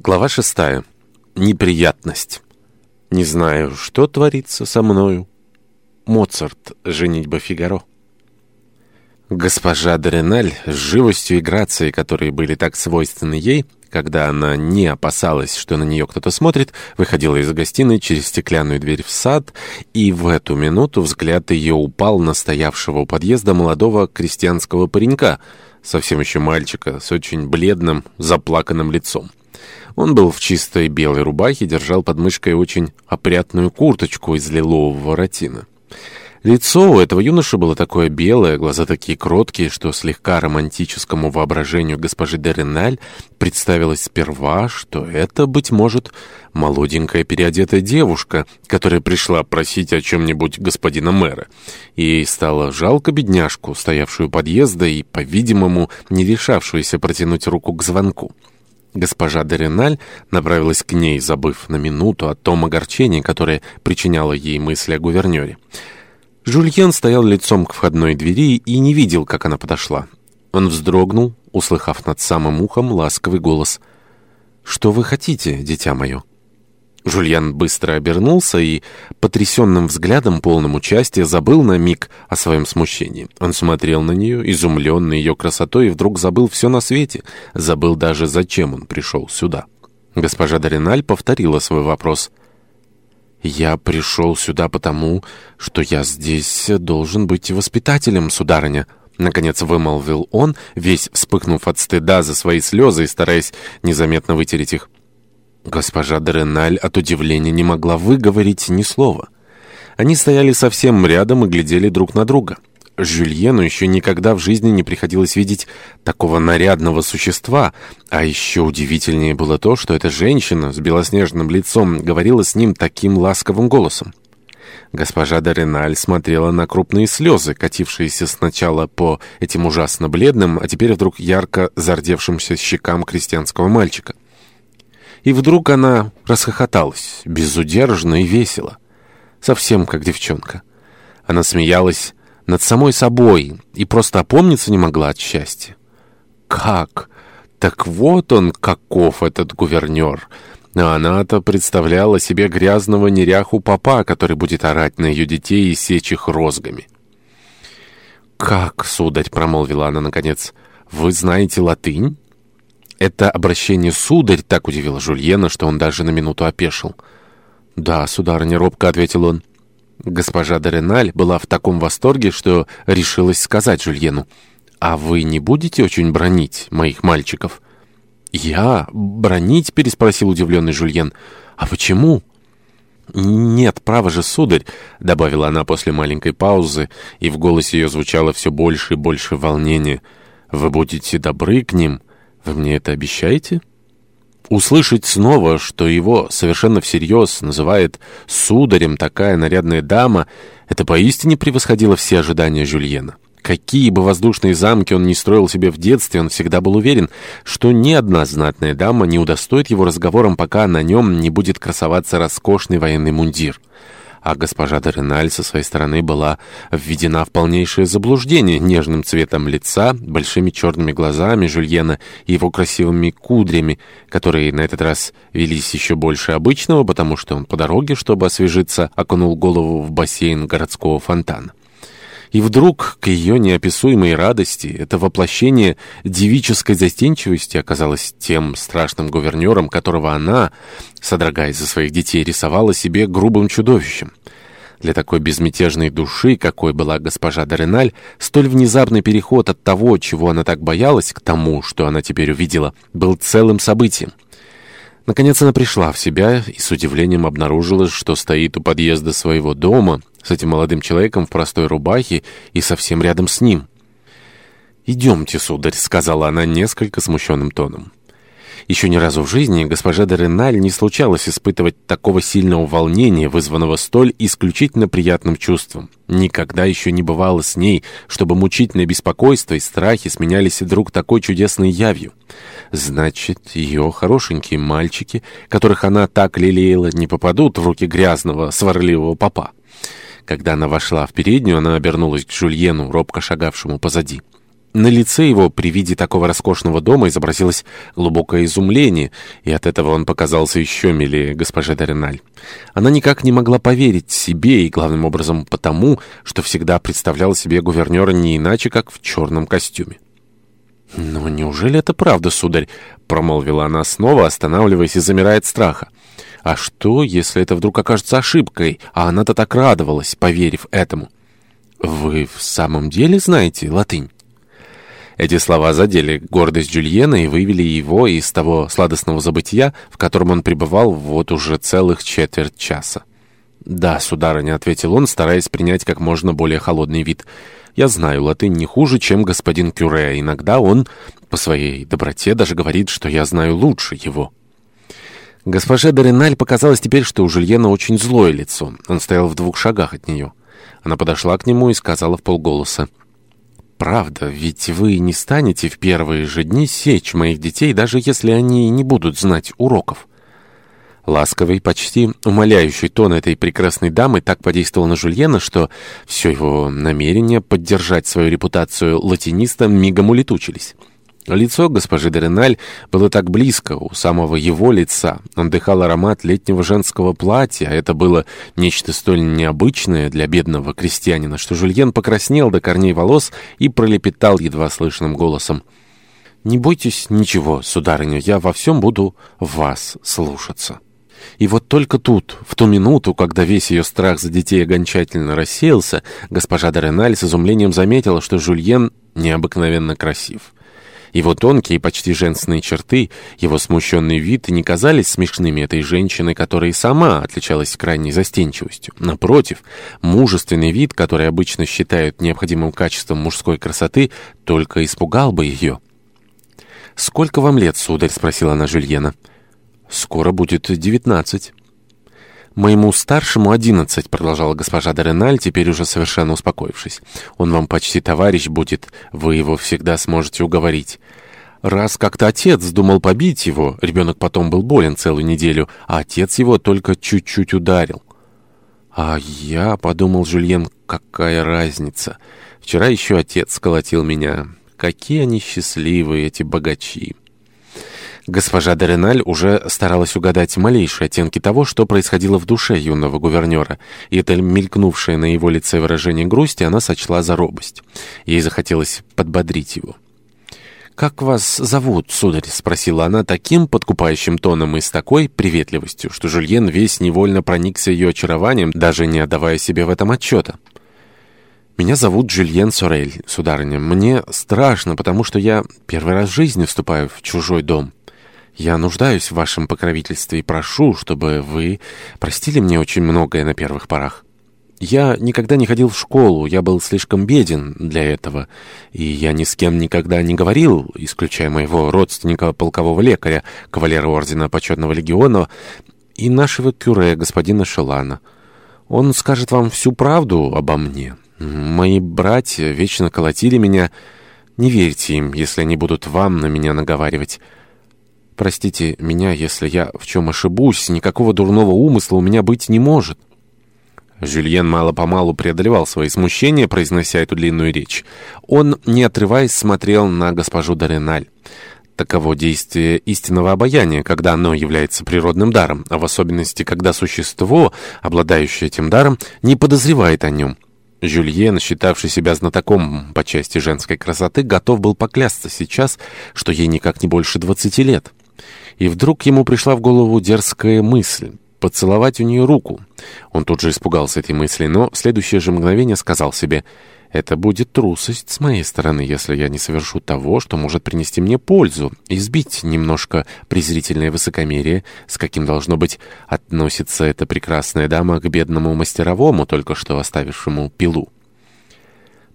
Глава шестая. Неприятность. Не знаю, что творится со мною. Моцарт. Женитьба Фигаро. Госпожа Дореналь с живостью и грацией, которые были так свойственны ей, когда она не опасалась, что на нее кто-то смотрит, выходила из гостиной через стеклянную дверь в сад, и в эту минуту взгляд ее упал на стоявшего у подъезда молодого крестьянского паренька, совсем еще мальчика, с очень бледным, заплаканным лицом. Он был в чистой белой рубахе, держал под мышкой очень опрятную курточку из лилового воротина. Лицо у этого юноши было такое белое, глаза такие кроткие, что слегка романтическому воображению госпожи де представилось сперва, что это, быть может, молоденькая переодетая девушка, которая пришла просить о чем-нибудь господина мэра. Ей стало жалко бедняжку, стоявшую подъезда и, по-видимому, не решавшуюся протянуть руку к звонку. Госпожа Дереналь направилась к ней, забыв на минуту о том огорчении, которое причиняло ей мысли о гувернере. Жульен стоял лицом к входной двери и не видел, как она подошла. Он вздрогнул, услыхав над самым ухом ласковый голос. «Что вы хотите, дитя мое?» Жульян быстро обернулся и, потрясенным взглядом, полным участия, забыл на миг о своем смущении. Он смотрел на нее, изумленный ее красотой, и вдруг забыл все на свете, забыл даже, зачем он пришел сюда. Госпожа Дориналь повторила свой вопрос. «Я пришел сюда потому, что я здесь должен быть воспитателем, сударыня». Наконец вымолвил он, весь вспыхнув от стыда за свои слезы и стараясь незаметно вытереть их. Госпожа Дреналь от удивления не могла выговорить ни слова. Они стояли совсем рядом и глядели друг на друга. Жюльену еще никогда в жизни не приходилось видеть такого нарядного существа, а еще удивительнее было то, что эта женщина с белоснежным лицом говорила с ним таким ласковым голосом. Госпожа Дореналь смотрела на крупные слезы, катившиеся сначала по этим ужасно бледным, а теперь вдруг ярко зардевшимся щекам крестьянского мальчика. И вдруг она расхохоталась, безудержно и весело, совсем как девчонка. Она смеялась над самой собой и просто опомниться не могла от счастья. Как? Так вот он, каков этот гувернер. А она-то представляла себе грязного неряху папа, который будет орать на ее детей и сечь их розгами. «Как, сударь?» — промолвила она наконец. «Вы знаете латынь?» Это обращение «сударь» так удивило Жульена, что он даже на минуту опешил. «Да, сударыня, робко», — ответил он. Госпожа Дореналь была в таком восторге, что решилась сказать Жульену. «А вы не будете очень бронить моих мальчиков?» «Я? Бронить?» — переспросил удивленный Жульен. «А почему?» «Нет, право же, сударь», — добавила она после маленькой паузы, и в голосе ее звучало все больше и больше волнения. «Вы будете добры к ним?» Вы мне это обещаете? Услышать снова, что его совершенно всерьез называет «сударем» такая нарядная дама, это поистине превосходило все ожидания Жюльена. Какие бы воздушные замки он ни строил себе в детстве, он всегда был уверен, что ни одна знатная дама не удостоит его разговором, пока на нем не будет красоваться роскошный военный мундир а госпожа Дореналь со своей стороны была введена в полнейшее заблуждение нежным цветом лица, большими черными глазами Жюльена и его красивыми кудрями, которые на этот раз велись еще больше обычного, потому что он по дороге, чтобы освежиться, окунул голову в бассейн городского фонтана. И вдруг, к ее неописуемой радости, это воплощение девической застенчивости оказалось тем страшным гувернером, которого она, содрогаясь за своих детей, рисовала себе грубым чудовищем. Для такой безмятежной души, какой была госпожа Дореналь, столь внезапный переход от того, чего она так боялась, к тому, что она теперь увидела, был целым событием. Наконец она пришла в себя и с удивлением обнаружила, что стоит у подъезда своего дома с этим молодым человеком в простой рубахе и совсем рядом с ним. «Идемте, сударь», — сказала она несколько смущенным тоном. Еще ни разу в жизни госпожа де Реналь не случалось испытывать такого сильного волнения, вызванного столь исключительно приятным чувством. Никогда еще не бывало с ней, чтобы мучительное беспокойство и страхи сменялись вдруг такой чудесной явью. Значит, ее хорошенькие мальчики, которых она так лелеяла, не попадут в руки грязного, сварливого папа. Когда она вошла в переднюю, она обернулась к Жульену, робко шагавшему позади. На лице его при виде такого роскошного дома изобразилось глубокое изумление, и от этого он показался еще милее госпоже Дореналь. Она никак не могла поверить себе, и главным образом потому, что всегда представляла себе гувернера не иначе, как в черном костюме. «Но неужели это правда, сударь?» — промолвила она снова, останавливаясь и замирая от страха. «А что, если это вдруг окажется ошибкой, а она-то так радовалась, поверив этому?» «Вы в самом деле знаете латынь?» Эти слова задели гордость Джульена и вывели его из того сладостного забытия, в котором он пребывал вот уже целых четверть часа. «Да, сударыня», — ответил он, стараясь принять как можно более холодный вид. «Я знаю латынь не хуже, чем господин Кюре. Иногда он, по своей доброте, даже говорит, что я знаю лучше его». Госпоже Дориналь показалось теперь, что у Жульена очень злое лицо. Он стоял в двух шагах от нее. Она подошла к нему и сказала в полголоса. «Правда, ведь вы не станете в первые же дни сечь моих детей, даже если они не будут знать уроков». Ласковый, почти умоляющий тон этой прекрасной дамы так подействовал на Жульена, что все его намерения поддержать свою репутацию латиниста мигом улетучились. Лицо госпожи Дереналь было так близко, у самого его лица. Он дыхал аромат летнего женского платья, а это было нечто столь необычное для бедного крестьянина, что Жульен покраснел до корней волос и пролепетал едва слышным голосом. «Не бойтесь ничего, сударыня, я во всем буду вас слушаться». И вот только тут, в ту минуту, когда весь ее страх за детей окончательно рассеялся, госпожа Дореналь с изумлением заметила, что Жульен необыкновенно красив. Его тонкие, почти женственные черты, его смущенный вид не казались смешными этой женщины, которая и сама отличалась крайней застенчивостью. Напротив, мужественный вид, который обычно считают необходимым качеством мужской красоты, только испугал бы ее. «Сколько вам лет, сударь?» — спросила она Жюльена. «Скоро будет девятнадцать». «Моему старшему одиннадцать», — продолжала госпожа Дореналь, теперь уже совершенно успокоившись. «Он вам почти товарищ будет, вы его всегда сможете уговорить». Раз как-то отец думал побить его, ребенок потом был болен целую неделю, а отец его только чуть-чуть ударил. «А я», — подумал Жюльен, — «какая разница? Вчера еще отец сколотил меня. Какие они счастливые, эти богачи!» Госпожа Дереналь уже старалась угадать малейшие оттенки того, что происходило в душе юного гувернера, и это мелькнувшее на его лице выражение грусти она сочла за робость. Ей захотелось подбодрить его. «Как вас зовут, сударь?» — спросила она таким подкупающим тоном и с такой приветливостью, что Жульен весь невольно проникся ее очарованием, даже не отдавая себе в этом отчета. «Меня зовут Джульен Сорель, сударыня. Мне страшно, потому что я первый раз в жизни вступаю в чужой дом». Я нуждаюсь в вашем покровительстве и прошу, чтобы вы простили мне очень многое на первых порах. Я никогда не ходил в школу, я был слишком беден для этого, и я ни с кем никогда не говорил, исключая моего родственника, полкового лекаря, кавалера ордена почетного легиона и нашего кюре, господина Шелана. Он скажет вам всю правду обо мне. Мои братья вечно колотили меня. Не верьте им, если они будут вам на меня наговаривать». Простите меня, если я в чем ошибусь, никакого дурного умысла у меня быть не может». Жюльен мало-помалу преодолевал свои смущения, произнося эту длинную речь. Он, не отрываясь, смотрел на госпожу Дореналь. Таково действие истинного обаяния, когда оно является природным даром, а в особенности, когда существо, обладающее этим даром, не подозревает о нем. Жюльен, считавший себя знатоком по части женской красоты, готов был поклясться сейчас, что ей никак не больше двадцати лет. И вдруг ему пришла в голову дерзкая мысль — поцеловать у нее руку. Он тут же испугался этой мысли, но в следующее же мгновение сказал себе «Это будет трусость с моей стороны, если я не совершу того, что может принести мне пользу, избить немножко презрительное высокомерие, с каким, должно быть, относится эта прекрасная дама к бедному мастеровому, только что оставившему пилу».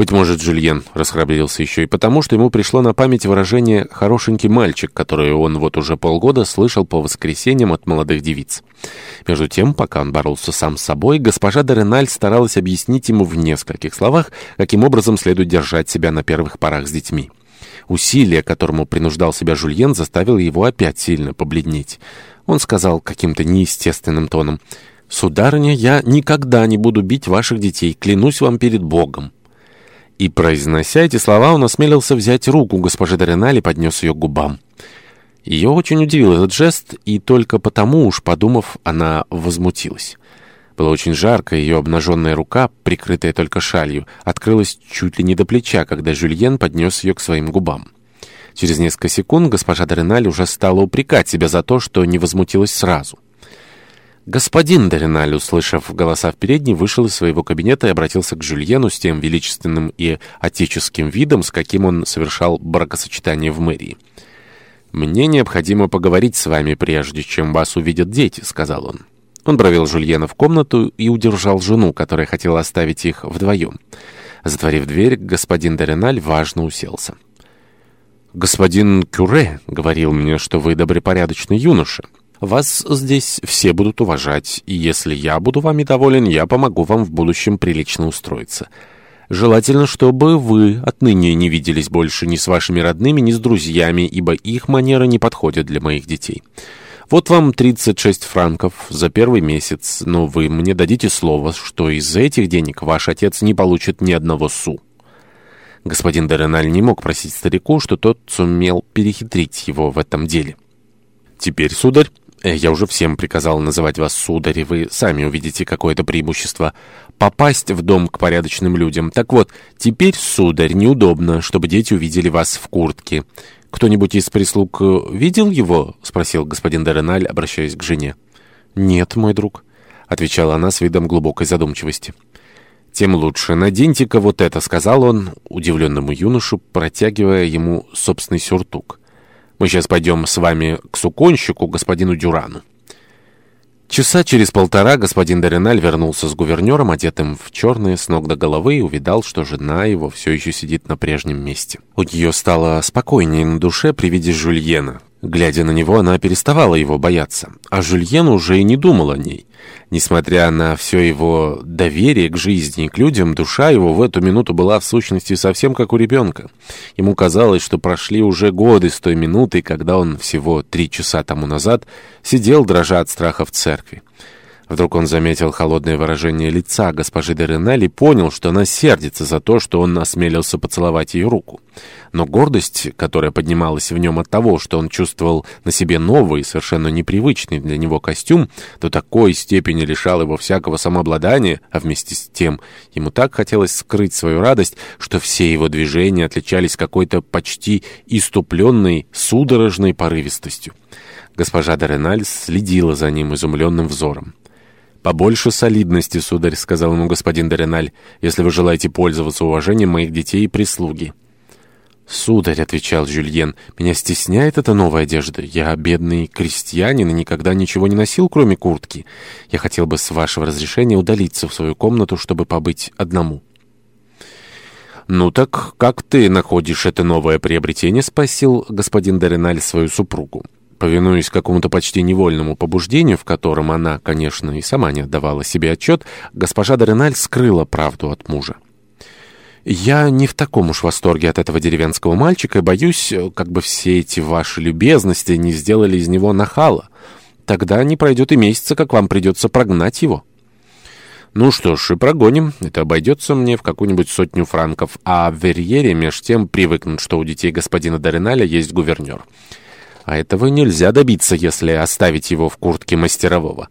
Быть может, Жюльен расхрабрился еще и потому, что ему пришло на память выражение «хорошенький мальчик», которое он вот уже полгода слышал по воскресеньям от молодых девиц. Между тем, пока он боролся сам с собой, госпожа Дореналь старалась объяснить ему в нескольких словах, каким образом следует держать себя на первых порах с детьми. Усилие, которому принуждал себя Жульен, заставило его опять сильно побледнеть. Он сказал каким-то неестественным тоном, «Сударыня, я никогда не буду бить ваших детей, клянусь вам перед Богом». И, произнося эти слова, он осмелился взять руку госпожи Дореналь и поднес ее к губам. Ее очень удивил этот жест, и только потому уж, подумав, она возмутилась. Было очень жарко, ее обнаженная рука, прикрытая только шалью, открылась чуть ли не до плеча, когда Жюльен поднес ее к своим губам. Через несколько секунд госпожа Дореналь уже стала упрекать себя за то, что не возмутилась сразу. Господин Дориналь, услышав голоса в передней, вышел из своего кабинета и обратился к Жюльену с тем величественным и отеческим видом, с каким он совершал бракосочетание в мэрии. «Мне необходимо поговорить с вами, прежде чем вас увидят дети», — сказал он. Он провел Жюльена в комнату и удержал жену, которая хотела оставить их вдвоем. Затворив дверь, господин Дориналь важно уселся. «Господин Кюре говорил мне, что вы добропорядочный юноша». Вас здесь все будут уважать, и если я буду вами доволен, я помогу вам в будущем прилично устроиться. Желательно, чтобы вы отныне не виделись больше ни с вашими родными, ни с друзьями, ибо их манеры не подходят для моих детей. Вот вам 36 франков за первый месяц, но вы мне дадите слово, что из этих денег ваш отец не получит ни одного су». Господин Дереналь не мог просить старику, что тот сумел перехитрить его в этом деле. «Теперь, сударь, я уже всем приказал называть вас сударь, вы сами увидите какое-то преимущество. Попасть в дом к порядочным людям. Так вот, теперь, сударь, неудобно, чтобы дети увидели вас в куртке. Кто-нибудь из прислуг э, видел его? Спросил господин Дереналь, обращаясь к жене. Нет, мой друг, отвечала она с видом глубокой задумчивости. «Тем лучше. Наденьте-ка вот это», — сказал он удивленному юношу, протягивая ему собственный сюртук. Мы сейчас пойдем с вами к суконщику, господину Дюрану». Часа через полтора господин Дориналь вернулся с гувернером, одетым в черное с ног до головы, и увидал, что жена его все еще сидит на прежнем месте. У нее стало спокойнее на душе при виде Жюльена. Глядя на него, она переставала его бояться, а Жюльен уже и не думал о ней. Несмотря на все его доверие к жизни и к людям, душа его в эту минуту была в сущности совсем как у ребенка. Ему казалось, что прошли уже годы с той минуты, когда он всего три часа тому назад сидел, дрожа от страха в церкви. Вдруг он заметил холодное выражение лица госпожи де Ренель и понял, что она сердится за то, что он осмелился поцеловать ее руку. Но гордость, которая поднималась в нем от того, что он чувствовал на себе новый, совершенно непривычный для него костюм, до такой степени лишал его всякого самообладания, а вместе с тем ему так хотелось скрыть свою радость, что все его движения отличались какой-то почти иступленной, судорожной порывистостью. Госпожа Дореналь следила за ним изумленным взором. «Побольше солидности, сударь», — сказал ему господин Дореналь, «если вы желаете пользоваться уважением моих детей и прислуги». «Сударь», — отвечал Жюльен, — «меня стесняет эта новая одежда. Я бедный крестьянин и никогда ничего не носил, кроме куртки. Я хотел бы с вашего разрешения удалиться в свою комнату, чтобы побыть одному». «Ну так как ты находишь это новое приобретение?» — спросил господин Дореналь свою супругу. Повинуясь какому-то почти невольному побуждению, в котором она, конечно, и сама не отдавала себе отчет, госпожа Дореналь скрыла правду от мужа. «Я не в таком уж восторге от этого деревенского мальчика боюсь, как бы все эти ваши любезности не сделали из него нахала. Тогда не пройдет и месяца, как вам придется прогнать его». «Ну что ж, и прогоним. Это обойдется мне в какую-нибудь сотню франков, а в Верьере меж тем привыкнут, что у детей господина Дореналя есть гувернер». А этого нельзя добиться, если оставить его в куртке мастерового.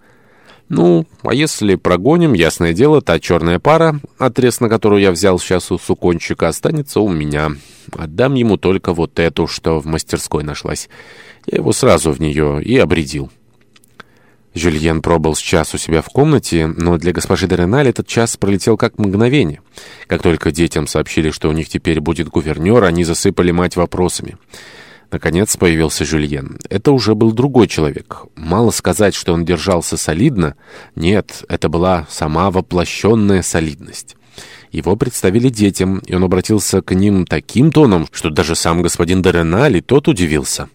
Ну, а если прогоним, ясное дело, та черная пара, отрез на которую я взял сейчас у сукончика, останется у меня. Отдам ему только вот эту, что в мастерской нашлась. Я его сразу в нее и обредил. Жюльен пробыл с час у себя в комнате, но для госпожи Дереналь этот час пролетел как мгновение. Как только детям сообщили, что у них теперь будет гувернер, они засыпали мать вопросами. Наконец появился Жюльен. Это уже был другой человек. Мало сказать, что он держался солидно. Нет, это была сама воплощенная солидность. Его представили детям, и он обратился к ним таким тоном, что даже сам господин Дореналь тот удивился.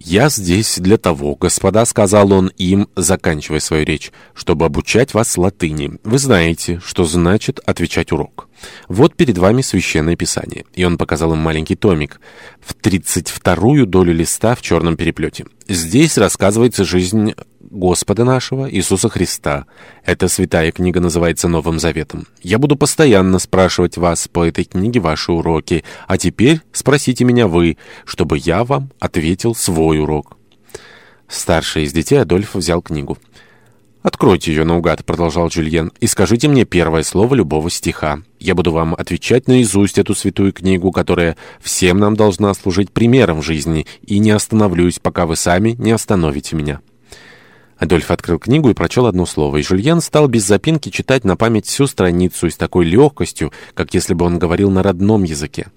«Я здесь для того, господа», — сказал он им, заканчивая свою речь, «чтобы обучать вас латыни. Вы знаете, что значит отвечать урок. Вот перед вами священное писание». И он показал им маленький томик в тридцать вторую долю листа в черном переплете. Здесь рассказывается жизнь Господа нашего Иисуса Христа. Эта святая книга называется Новым Заветом. Я буду постоянно спрашивать вас по этой книге ваши уроки, а теперь спросите меня вы, чтобы я вам ответил свой урок». Старший из детей Адольф взял книгу. «Откройте ее наугад», — продолжал Жюльен, — «и скажите мне первое слово любого стиха. Я буду вам отвечать наизусть эту святую книгу, которая всем нам должна служить примером жизни, и не остановлюсь, пока вы сами не остановите меня». Адольф открыл книгу и прочел одно слово, и Жюльен стал без запинки читать на память всю страницу и с такой легкостью, как если бы он говорил на родном языке.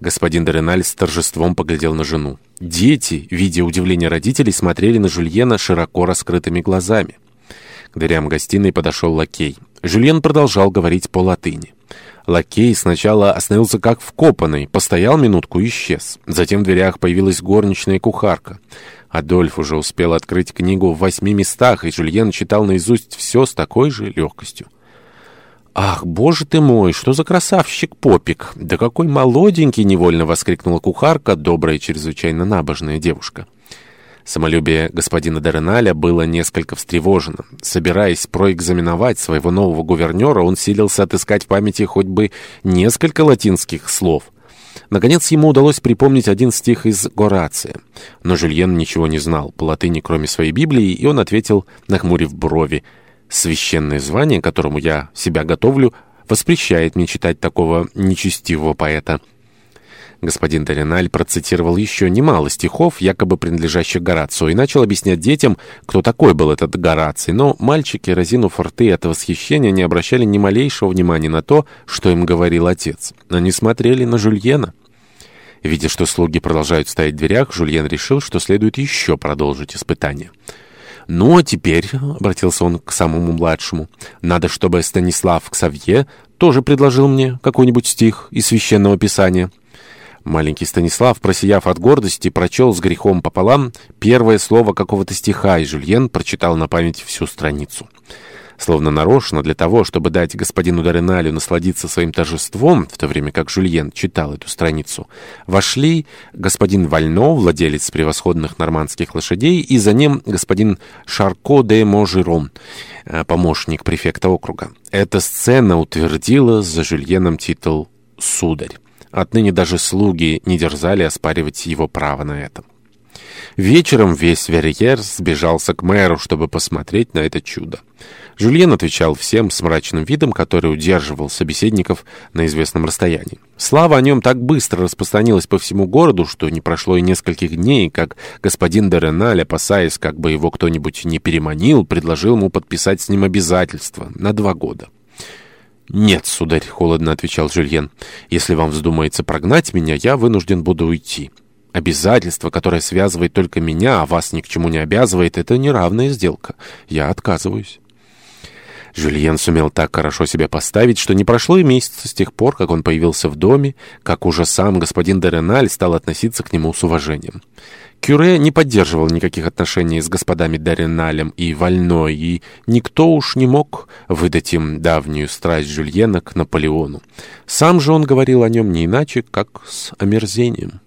Господин Дореналь с торжеством поглядел на жену. Дети, видя удивление родителей, смотрели на Жюльена широко раскрытыми глазами. К дверям гостиной подошел лакей. Жюльен продолжал говорить по латыни. Лакей сначала остановился как вкопанный, постоял минутку и исчез. Затем в дверях появилась горничная кухарка. Адольф уже успел открыть книгу в восьми местах, и Жюльен читал наизусть все с такой же легкостью. «Ах, боже ты мой, что за красавчик Попик! Да какой молоденький!» — невольно воскликнула кухарка, добрая и чрезвычайно набожная девушка. Самолюбие господина Дереналя было несколько встревожено. Собираясь проэкзаменовать своего нового гувернера, он силился отыскать в памяти хоть бы несколько латинских слов. Наконец ему удалось припомнить один стих из Горация. Но Жюльен ничего не знал по латыни, кроме своей Библии, и он ответил, нахмурив брови, «Священное звание, которому я себя готовлю, воспрещает мне читать такого нечестивого поэта». Господин Дориналь процитировал еще немало стихов, якобы принадлежащих Горацио, и начал объяснять детям, кто такой был этот Гораций. Но мальчики, разинув рты от восхищения, не обращали ни малейшего внимания на то, что им говорил отец. Они смотрели на Жульена. Видя, что слуги продолжают стоять в дверях, Жульен решил, что следует еще продолжить испытание. «Ну, а теперь», — обратился он к самому младшему, — «надо, чтобы Станислав Ксавье тоже предложил мне какой-нибудь стих из Священного Писания». Маленький Станислав, просияв от гордости, прочел с грехом пополам первое слово какого-то стиха, и Жюльен прочитал на память всю страницу. Словно нарочно для того, чтобы дать господину Дореналю насладиться своим торжеством, в то время как Жюльен читал эту страницу, вошли господин Вально, владелец превосходных нормандских лошадей, и за ним господин Шарко де Можерон, э, помощник префекта округа. Эта сцена утвердила за Жюльеном титул «Сударь». Отныне даже слуги не дерзали оспаривать его право на это. Вечером весь Верьер сбежался к мэру, чтобы посмотреть на это чудо. Жюльен отвечал всем с мрачным видом, который удерживал собеседников на известном расстоянии. Слава о нем так быстро распространилась по всему городу, что не прошло и нескольких дней, как господин Дереналь, опасаясь, как бы его кто-нибудь не переманил, предложил ему подписать с ним обязательство на два года. «Нет, сударь», — холодно отвечал Жюльен. «Если вам вздумается прогнать меня, я вынужден буду уйти. Обязательство, которое связывает только меня, а вас ни к чему не обязывает, это неравная сделка. Я отказываюсь». Жюльен сумел так хорошо себя поставить, что не прошло и месяца с тех пор, как он появился в доме, как уже сам господин Дереналь стал относиться к нему с уважением. Кюре не поддерживал никаких отношений с господами Дареналем и Вольной, и никто уж не мог выдать им давнюю страсть Жюльена к Наполеону. Сам же он говорил о нем не иначе, как с омерзением.